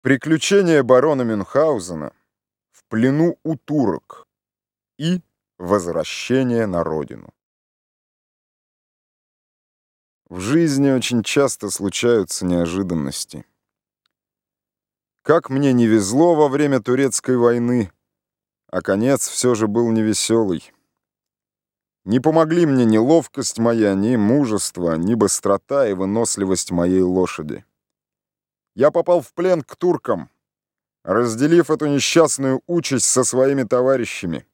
Приключения барона Мюнхгаузена в плену у турок и возвращение на родину. В жизни очень часто случаются неожиданности. Как мне не везло во время турецкой войны, а конец все же был невеселый. Не помогли мне ни ловкость моя, ни мужество, ни быстрота и выносливость моей лошади. Я попал в плен к туркам, разделив эту несчастную участь со своими товарищами.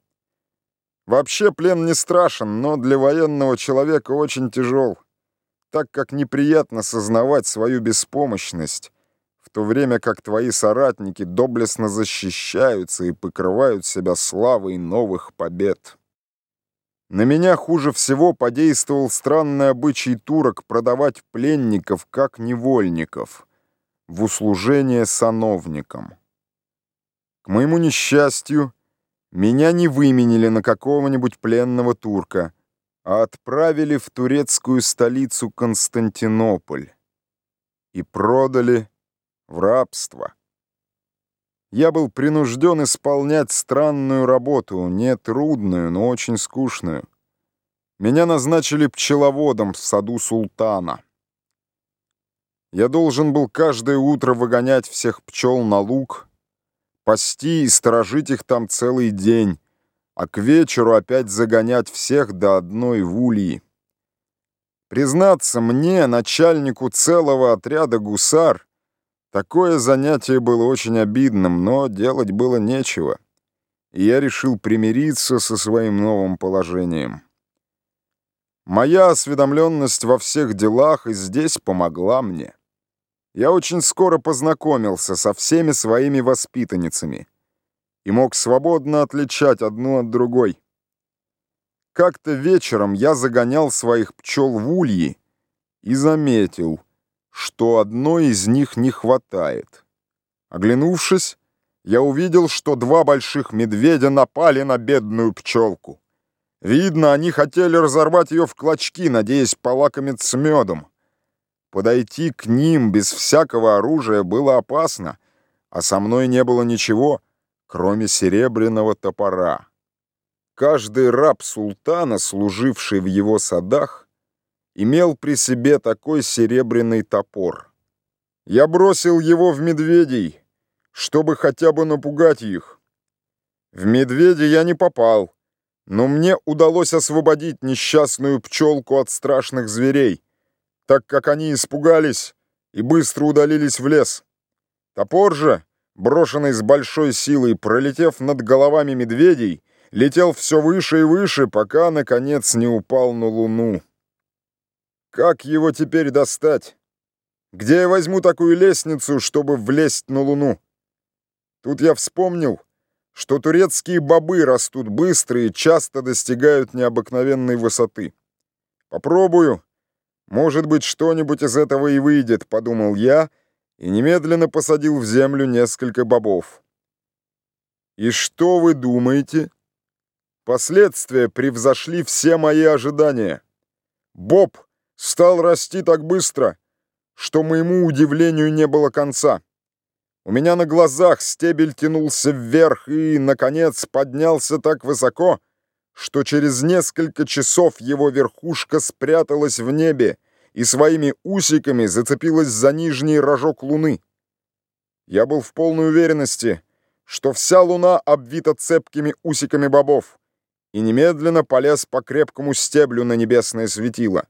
Вообще плен не страшен, но для военного человека очень тяжел, так как неприятно сознавать свою беспомощность, в то время как твои соратники доблестно защищаются и покрывают себя славой новых побед. На меня хуже всего подействовал странный обычай турок продавать пленников как невольников — в услужение сановникам. К моему несчастью, меня не выменили на какого-нибудь пленного турка, а отправили в турецкую столицу Константинополь и продали в рабство. Я был принужден исполнять странную работу, не трудную, но очень скучную. Меня назначили пчеловодом в саду султана. Я должен был каждое утро выгонять всех пчел на луг, пасти и сторожить их там целый день, а к вечеру опять загонять всех до одной в ульи. Признаться мне, начальнику целого отряда гусар, такое занятие было очень обидным, но делать было нечего, и я решил примириться со своим новым положением. Моя осведомленность во всех делах и здесь помогла мне я очень скоро познакомился со всеми своими воспитанницами и мог свободно отличать одну от другой. Как-то вечером я загонял своих пчел в ульи и заметил, что одной из них не хватает. Оглянувшись, я увидел, что два больших медведя напали на бедную пчелку. Видно, они хотели разорвать ее в клочки, надеясь полакомиться медом. Подойти к ним без всякого оружия было опасно, а со мной не было ничего, кроме серебряного топора. Каждый раб султана, служивший в его садах, имел при себе такой серебряный топор. Я бросил его в медведей, чтобы хотя бы напугать их. В медведя я не попал, но мне удалось освободить несчастную пчелку от страшных зверей так как они испугались и быстро удалились в лес. Топор же, брошенный с большой силой, пролетев над головами медведей, летел все выше и выше, пока, наконец, не упал на луну. Как его теперь достать? Где я возьму такую лестницу, чтобы влезть на луну? Тут я вспомнил, что турецкие бобы растут быстро и часто достигают необыкновенной высоты. Попробую, «Может быть, что-нибудь из этого и выйдет», — подумал я, и немедленно посадил в землю несколько бобов. И что вы думаете? Последствия превзошли все мои ожидания. Боб стал расти так быстро, что моему удивлению не было конца. У меня на глазах стебель тянулся вверх и, наконец, поднялся так высоко, что через несколько часов его верхушка спряталась в небе и своими усиками зацепилась за нижний рожок луны. Я был в полной уверенности, что вся луна обвита цепкими усиками бобов, и немедленно полез по крепкому стеблю на небесное светило.